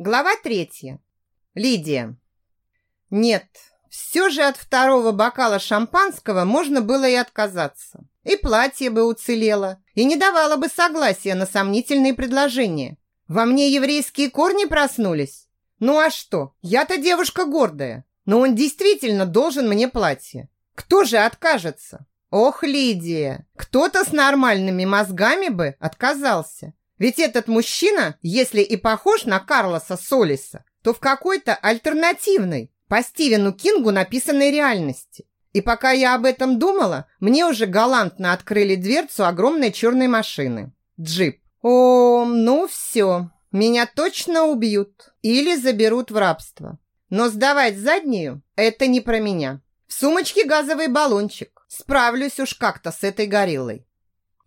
Глава третья. Лидия. Нет, все же от второго бокала шампанского можно было и отказаться. И платье бы уцелело, и не давало бы согласия на сомнительные предложения. Во мне еврейские корни проснулись. Ну а что? Я-то девушка гордая. Но он действительно должен мне платье. Кто же откажется? Ох, Лидия, кто-то с нормальными мозгами бы отказался. Ведь этот мужчина, если и похож на Карлоса Солиса, то в какой-то альтернативной, по Стивену Кингу написанной реальности. И пока я об этом думала, мне уже галантно открыли дверцу огромной черной машины. Джип. О, ну все, меня точно убьют или заберут в рабство. Но сдавать заднюю – это не про меня. В сумочке газовый баллончик. Справлюсь уж как-то с этой гориллой.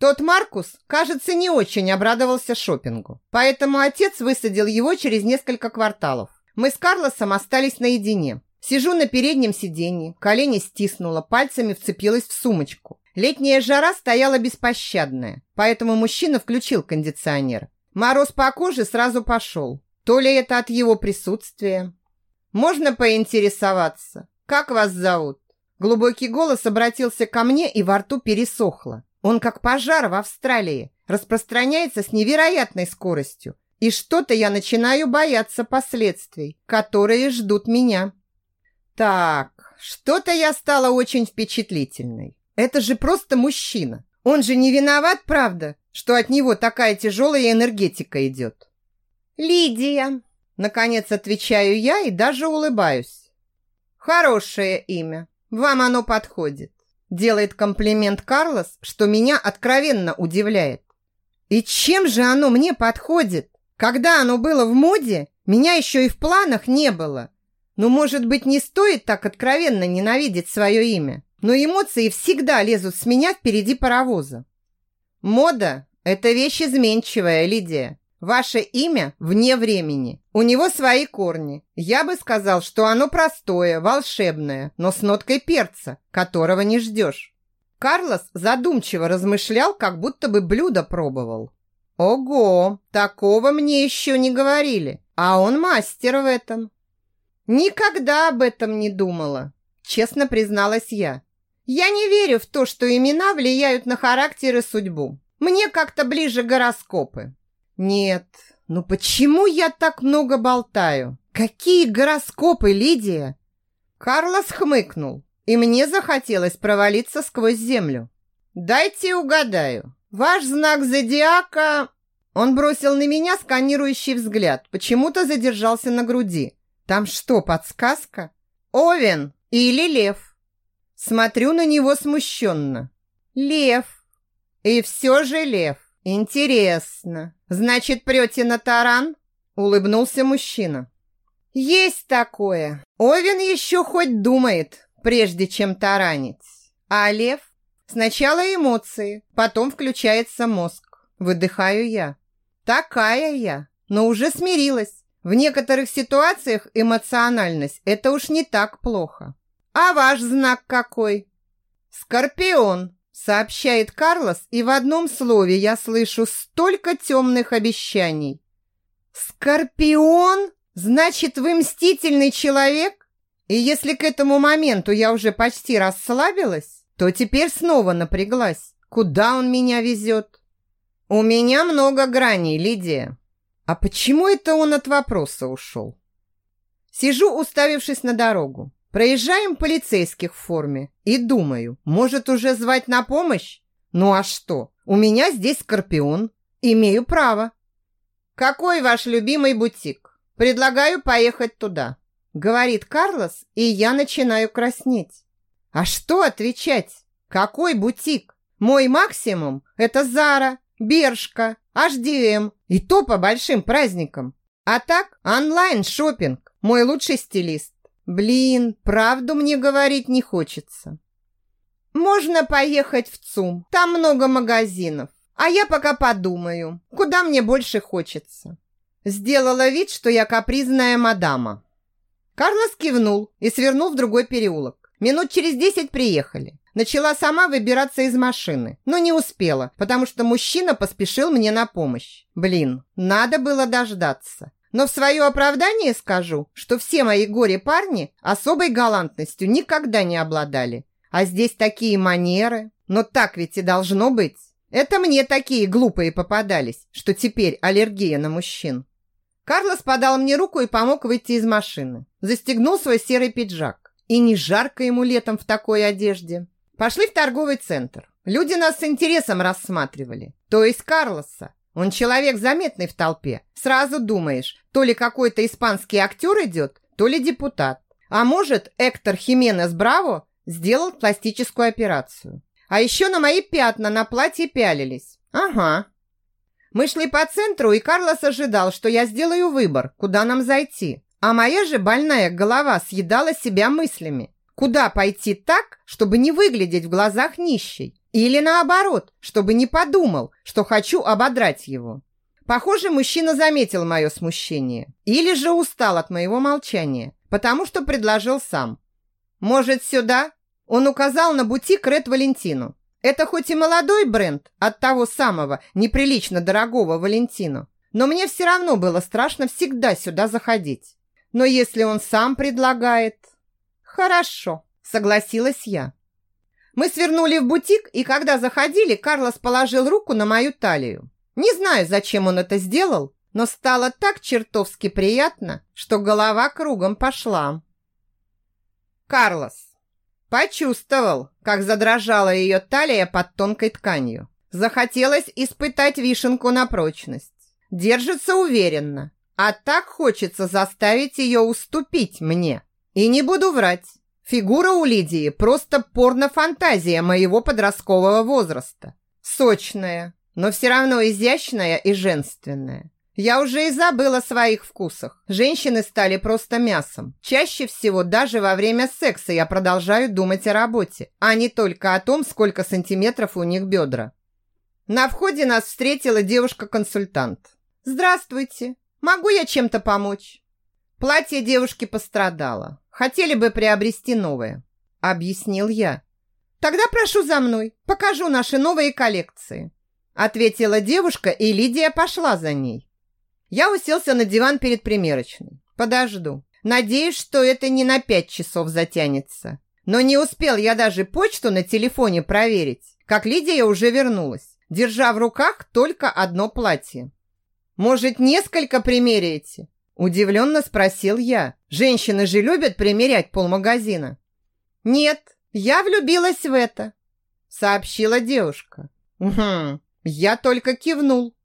Тот Маркус, кажется, не очень обрадовался шопингу, поэтому отец высадил его через несколько кварталов. Мы с Карлосом остались наедине. Сижу на переднем сиденье, колени стиснула, пальцами вцепилась в сумочку. Летняя жара стояла беспощадная, поэтому мужчина включил кондиционер. Мороз по коже сразу пошел. То ли это от его присутствия. Можно поинтересоваться, как вас зовут? Глубокий голос обратился ко мне, и во рту пересохло. Он как пожар в Австралии, распространяется с невероятной скоростью. И что-то я начинаю бояться последствий, которые ждут меня. Так, что-то я стала очень впечатлительной. Это же просто мужчина. Он же не виноват, правда, что от него такая тяжелая энергетика идет. Лидия, наконец отвечаю я и даже улыбаюсь. Хорошее имя. Вам оно подходит. Делает комплимент Карлос, что меня откровенно удивляет. И чем же оно мне подходит? Когда оно было в моде, меня еще и в планах не было. Ну, может быть, не стоит так откровенно ненавидеть свое имя, но эмоции всегда лезут с меня впереди паровоза. Мода – это вещь изменчивая, Лидия. Ваше имя вне времени. У него свои корни. Я бы сказал, что оно простое, волшебное, но с ноткой перца, которого не ждешь. Карлос задумчиво размышлял, как будто бы блюдо пробовал. Ого, такого мне еще не говорили, а он мастер в этом. Никогда об этом не думала, честно призналась я. Я не верю в то, что имена влияют на характер и судьбу. Мне как-то ближе гороскопы. Нет, ну почему я так много болтаю? Какие гороскопы, Лидия? Карлос хмыкнул, и мне захотелось провалиться сквозь землю. Дайте угадаю. Ваш знак зодиака... Он бросил на меня сканирующий взгляд, почему-то задержался на груди. Там что, подсказка? Овен или лев? Смотрю на него смущенно. Лев. И все же лев. Интересно. Значит, прете на таран? Улыбнулся мужчина. Есть такое. Овен еще хоть думает, прежде чем таранить. А лев? Сначала эмоции, потом включается мозг. Выдыхаю я. Такая я, но уже смирилась. В некоторых ситуациях эмоциональность – это уж не так плохо. А ваш знак какой? Скорпион сообщает Карлос, и в одном слове я слышу столько темных обещаний. Скорпион? Значит, вы мстительный человек? И если к этому моменту я уже почти расслабилась, то теперь снова напряглась. Куда он меня везет? У меня много граней, Лидия. А почему это он от вопроса ушел? Сижу, уставившись на дорогу. Проезжаем полицейских в форме и думаю, может уже звать на помощь? Ну а что? У меня здесь скорпион. Имею право. Какой ваш любимый бутик? Предлагаю поехать туда. Говорит Карлос, и я начинаю краснеть. А что отвечать? Какой бутик? Мой максимум – это Зара, Бершка, HDM и то по большим праздникам. А так онлайн шопинг мой лучший стилист. Блин, правду мне говорить не хочется. Можно поехать в ЦУМ. Там много магазинов. А я пока подумаю, куда мне больше хочется. Сделала вид, что я капризная мадама. Карлос кивнул и свернул в другой переулок. Минут через десять приехали. Начала сама выбираться из машины, но не успела, потому что мужчина поспешил мне на помощь. Блин, надо было дождаться. Но в свое оправдание скажу, что все мои горе-парни особой галантностью никогда не обладали. А здесь такие манеры. Но так ведь и должно быть. Это мне такие глупые попадались, что теперь аллергия на мужчин. Карлос подал мне руку и помог выйти из машины. Застегнул свой серый пиджак. И не жарко ему летом в такой одежде. Пошли в торговый центр. Люди нас с интересом рассматривали. То есть Карлоса. Он человек заметный в толпе. Сразу думаешь, то ли какой-то испанский актер идет, то ли депутат. А может, Эктор Хименес Браво сделал пластическую операцию. А еще на мои пятна на платье пялились. Ага. Мы шли по центру, и Карлос ожидал, что я сделаю выбор, куда нам зайти. А моя же больная голова съедала себя мыслями. Куда пойти так, чтобы не выглядеть в глазах нищей? Или наоборот, чтобы не подумал, что хочу ободрать его. Похоже, мужчина заметил мое смущение. Или же устал от моего молчания, потому что предложил сам. «Может, сюда?» Он указал на бутик Ред Валентину. Это хоть и молодой бренд от того самого неприлично дорогого Валентину, но мне все равно было страшно всегда сюда заходить. Но если он сам предлагает... Хорошо, согласилась я. Мы свернули в бутик, и когда заходили, Карлос положил руку на мою талию. Не знаю, зачем он это сделал, но стало так чертовски приятно, что голова кругом пошла. Карлос почувствовал, как задрожала ее талия под тонкой тканью. Захотелось испытать вишенку на прочность. Держится уверенно, а так хочется заставить ее уступить мне. И не буду врать, Фигура у Лидии просто порно-фантазия моего подросткового возраста. Сочная, но все равно изящная и женственная. Я уже и забыла о своих вкусах. Женщины стали просто мясом. Чаще всего даже во время секса я продолжаю думать о работе, а не только о том, сколько сантиметров у них бедра. На входе нас встретила девушка-консультант. «Здравствуйте. Могу я чем-то помочь?» Платье девушки пострадало. Хотели бы приобрести новое, объяснил я. Тогда прошу за мной, покажу наши новые коллекции, ответила девушка, и Лидия пошла за ней. Я уселся на диван перед примерочной. Подожду. Надеюсь, что это не на пять часов затянется. Но не успел я даже почту на телефоне проверить, как Лидия уже вернулась, держа в руках только одно платье. Может, несколько примеряете? Удивленно спросил я. Женщины же любят примерять полмагазина. Нет, я влюбилась в это, сообщила девушка. Угу, я только кивнул.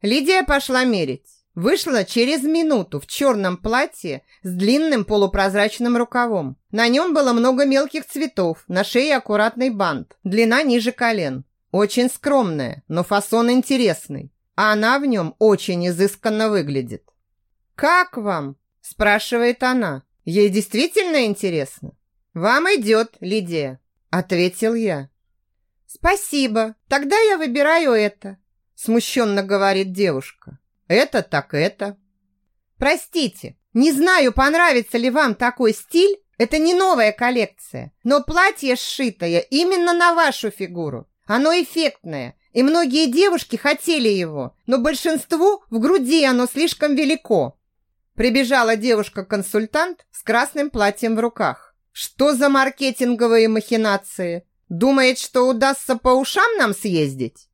Лидия пошла мерить. Вышла через минуту в черном платье с длинным полупрозрачным рукавом. На нем было много мелких цветов, на шее аккуратный бант, длина ниже колен. Очень скромная, но фасон интересный. А она в нем очень изысканно выглядит. «Как вам?» – спрашивает она. Ей действительно интересно. «Вам идет, Лидия», – ответил я. «Спасибо, тогда я выбираю это», – смущенно говорит девушка. «Это так это». «Простите, не знаю, понравится ли вам такой стиль. Это не новая коллекция, но платье сшитое именно на вашу фигуру. Оно эффектное, и многие девушки хотели его, но большинству в груди оно слишком велико. Прибежала девушка-консультант с красным платьем в руках. Что за маркетинговые махинации? Думает, что удастся по ушам нам съездить?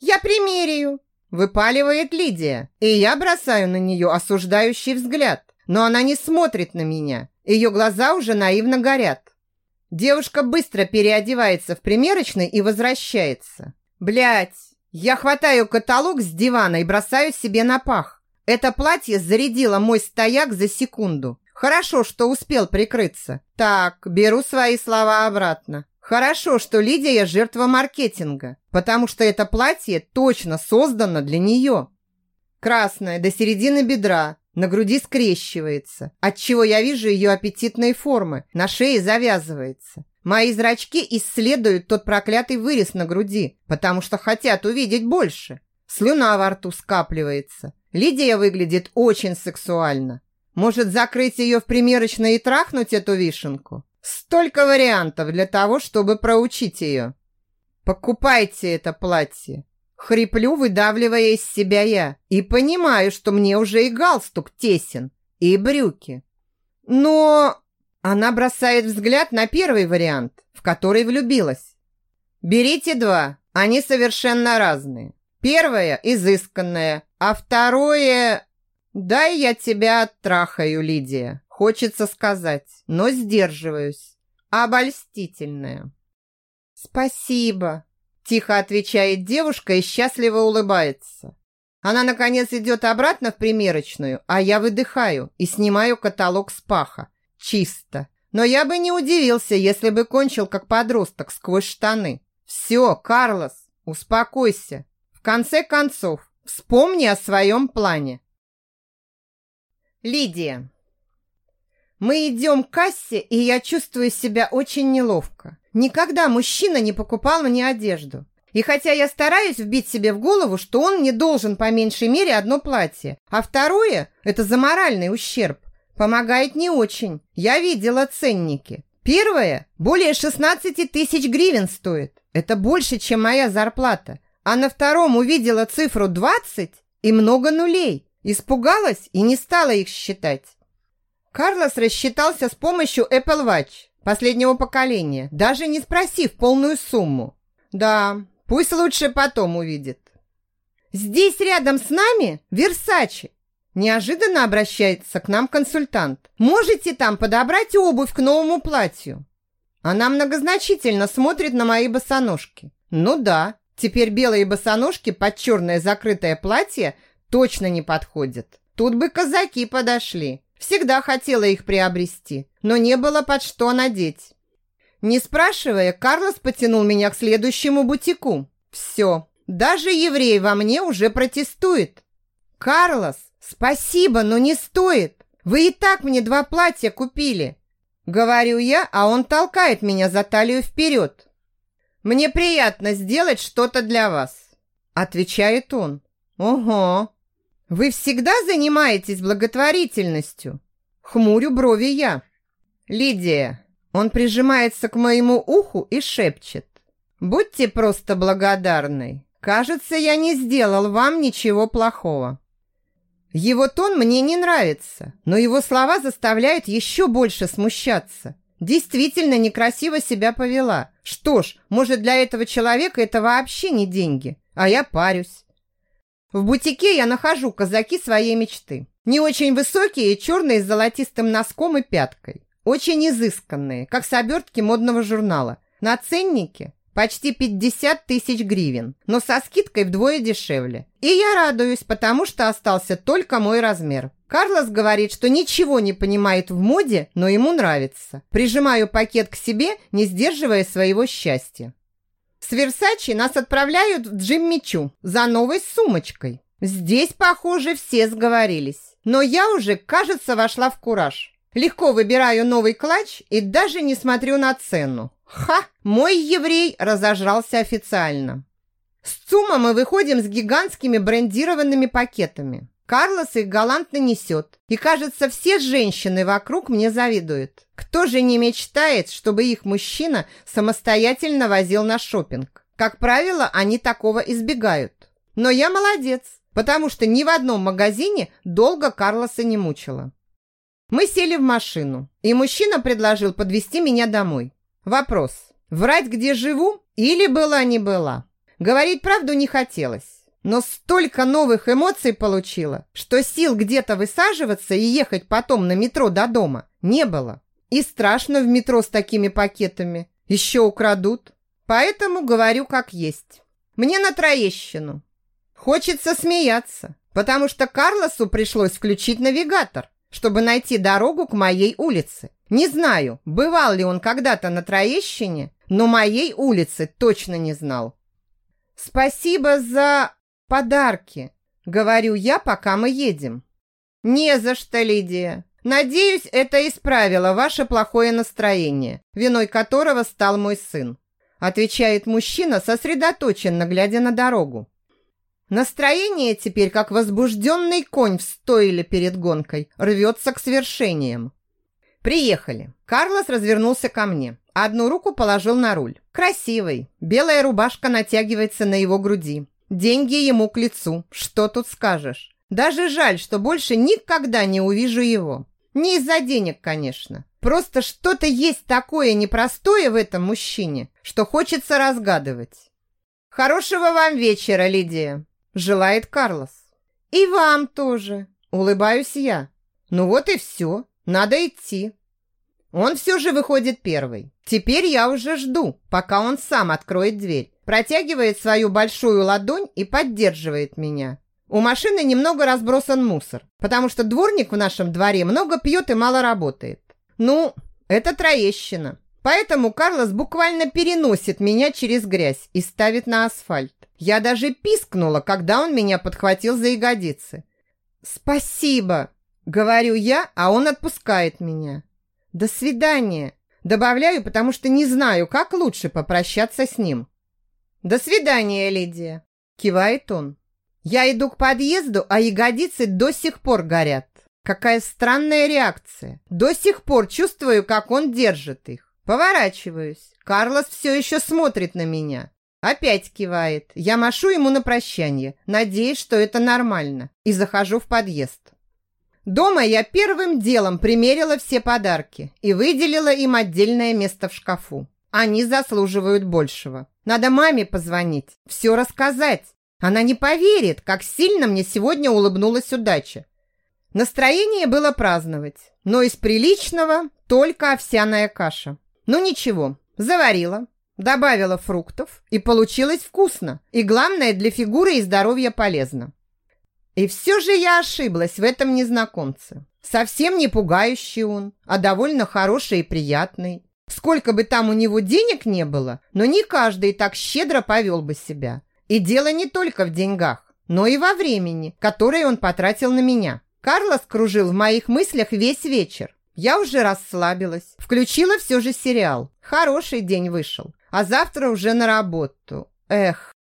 Я примеряю, выпаливает Лидия, и я бросаю на нее осуждающий взгляд. Но она не смотрит на меня. Ее глаза уже наивно горят. Девушка быстро переодевается в примерочной и возвращается. Блять, я хватаю каталог с дивана и бросаю себе на пах. Это платье зарядило мой стояк за секунду. Хорошо, что успел прикрыться. Так, беру свои слова обратно. Хорошо, что Лидия жертва маркетинга, потому что это платье точно создано для нее. Красное до середины бедра, на груди скрещивается, отчего я вижу ее аппетитные формы, на шее завязывается. Мои зрачки исследуют тот проклятый вырез на груди, потому что хотят увидеть больше. Слюна во рту скапливается. Лидия выглядит очень сексуально. Может, закрыть ее в примерочной и трахнуть эту вишенку? Столько вариантов для того, чтобы проучить ее. Покупайте это платье. Хриплю, выдавливая из себя я, и понимаю, что мне уже и галстук тесен, и брюки. Но она бросает взгляд на первый вариант, в который влюбилась. Берите два, они совершенно разные. Первое – изысканное, а второе – дай я тебя оттрахаю, Лидия. Хочется сказать, но сдерживаюсь. Обольстительное. Спасибо, тихо отвечает девушка и счастливо улыбается. Она, наконец, идет обратно в примерочную, а я выдыхаю и снимаю каталог с паха. Чисто. Но я бы не удивился, если бы кончил как подросток сквозь штаны. Все, Карлос, успокойся. Конце концов, вспомни о своем плане. Лидия. Мы идем к кассе, и я чувствую себя очень неловко. Никогда мужчина не покупал мне одежду. И хотя я стараюсь вбить себе в голову, что он мне должен по меньшей мере одно платье, а второе – это за моральный ущерб, помогает не очень. Я видела ценники. Первое – более 16 тысяч гривен стоит. Это больше, чем моя зарплата. А на втором увидела цифру 20 и много нулей. Испугалась и не стала их считать. Карлос рассчитался с помощью Apple Watch последнего поколения, даже не спросив полную сумму. Да, пусть лучше потом увидит. Здесь рядом с нами Версачи. Неожиданно обращается к нам консультант. Можете там подобрать обувь к новому платью? Она многозначительно смотрит на мои босоножки. Ну да, теперь белые босоножки под черное закрытое платье точно не подходят. Тут бы казаки подошли. Всегда хотела их приобрести, но не было под что надеть. Не спрашивая, Карлос потянул меня к следующему бутику. Все, даже еврей во мне уже протестует. «Карлос, спасибо, но не стоит. Вы и так мне два платья купили». Говорю я, а он толкает меня за талию вперед. «Мне приятно сделать что-то для вас», отвечает он. «Ого, вы всегда занимаетесь благотворительностью? Хмурю брови я. Лидия, он прижимается к моему уху и шепчет. Будьте просто благодарны. Кажется, я не сделал вам ничего плохого. Его тон мне не нравится, но его слова заставляют еще больше смущаться. Действительно некрасиво себя повела. Что ж, может для этого человека это вообще не деньги, а я парюсь. В бутике я нахожу казаки своей мечты. Не очень высокие, черные с золотистым носком и пяткой. Очень изысканные, как с обертки модного журнала. На ценнике почти 50 тысяч гривен, но со скидкой вдвое дешевле. И я радуюсь, потому что остался только мой размер. Карлос говорит, что ничего не понимает в моде, но ему нравится. Прижимаю пакет к себе, не сдерживая своего счастья. С Версачи нас отправляют в Джиммичу за новой сумочкой. Здесь, похоже, все сговорились. Но я уже, кажется, вошла в кураж. Легко выбираю новый клатч и даже не смотрю на цену. Ха! Мой еврей разожрался официально. С ЦУМа мы выходим с гигантскими брендированными пакетами. Карлос их галантно несет. И, кажется, все женщины вокруг мне завидуют. Кто же не мечтает, чтобы их мужчина самостоятельно возил на шопинг? Как правило, они такого избегают. Но я молодец, потому что ни в одном магазине долго Карлоса не мучила. Мы сели в машину, и мужчина предложил подвезти меня домой. Вопрос. Врать, где живу, или была не была? Говорить правду не хотелось но столько новых эмоций получила, что сил где-то высаживаться и ехать потом на метро до дома не было. И страшно в метро с такими пакетами. Еще украдут. Поэтому говорю как есть. Мне на Троещину. Хочется смеяться, потому что Карлосу пришлось включить навигатор, чтобы найти дорогу к моей улице. Не знаю, бывал ли он когда-то на Троещине, но моей улицы точно не знал. Спасибо за подарки, говорю я, пока мы едем. Не за что, Лидия. Надеюсь, это исправило ваше плохое настроение, виной которого стал мой сын, отвечает мужчина, сосредоточенно глядя на дорогу. Настроение теперь, как возбужденный конь в стойле перед гонкой, рвется к свершениям. Приехали. Карлос развернулся ко мне. Одну руку положил на руль. Красивый. Белая рубашка натягивается на его груди. Деньги ему к лицу, что тут скажешь. Даже жаль, что больше никогда не увижу его. Не из-за денег, конечно. Просто что-то есть такое непростое в этом мужчине, что хочется разгадывать. Хорошего вам вечера, Лидия, желает Карлос. И вам тоже, улыбаюсь я. Ну вот и все, надо идти. Он все же выходит первый. Теперь я уже жду, пока он сам откроет дверь, протягивает свою большую ладонь и поддерживает меня. У машины немного разбросан мусор, потому что дворник в нашем дворе много пьет и мало работает. Ну, это троещина. Поэтому Карлос буквально переносит меня через грязь и ставит на асфальт. Я даже пискнула, когда он меня подхватил за ягодицы. «Спасибо!» — говорю я, а он отпускает меня. «До свидания!» Добавляю, потому что не знаю, как лучше попрощаться с ним. «До свидания, Лидия!» — кивает он. Я иду к подъезду, а ягодицы до сих пор горят. Какая странная реакция. До сих пор чувствую, как он держит их. Поворачиваюсь. Карлос все еще смотрит на меня. Опять кивает. Я машу ему на прощание, надеясь, что это нормально, и захожу в подъезд. Дома я первым делом примерила все подарки и выделила им отдельное место в шкафу. Они заслуживают большего. Надо маме позвонить, все рассказать. Она не поверит, как сильно мне сегодня улыбнулась удача. Настроение было праздновать, но из приличного только овсяная каша. Ну ничего, заварила, добавила фруктов, и получилось вкусно. И главное, для фигуры и здоровья полезно. И все же я ошиблась в этом незнакомце. Совсем не пугающий он, а довольно хороший и приятный. Сколько бы там у него денег не было, но не каждый так щедро повел бы себя. И дело не только в деньгах, но и во времени, которое он потратил на меня. Карлос кружил в моих мыслях весь вечер. Я уже расслабилась. Включила все же сериал. Хороший день вышел. А завтра уже на работу. Эх.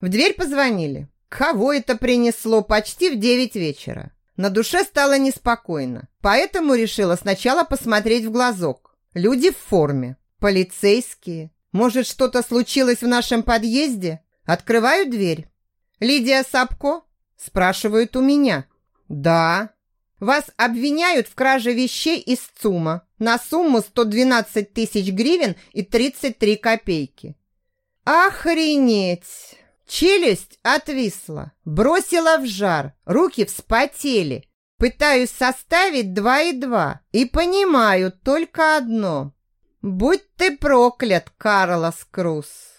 В дверь позвонили. Кого это принесло почти в девять вечера? На душе стало неспокойно. Поэтому решила сначала посмотреть в глазок. Люди в форме. Полицейские. Может, что-то случилось в нашем подъезде? Открываю дверь. «Лидия Сапко?» Спрашивают у меня. «Да». «Вас обвиняют в краже вещей из ЦУМа на сумму 112 тысяч гривен и 33 копейки». «Охренеть!» Челюсть отвисла, бросила в жар, руки вспотели. Пытаюсь составить два и два и понимаю только одно. Будь ты проклят, Карлос Круз.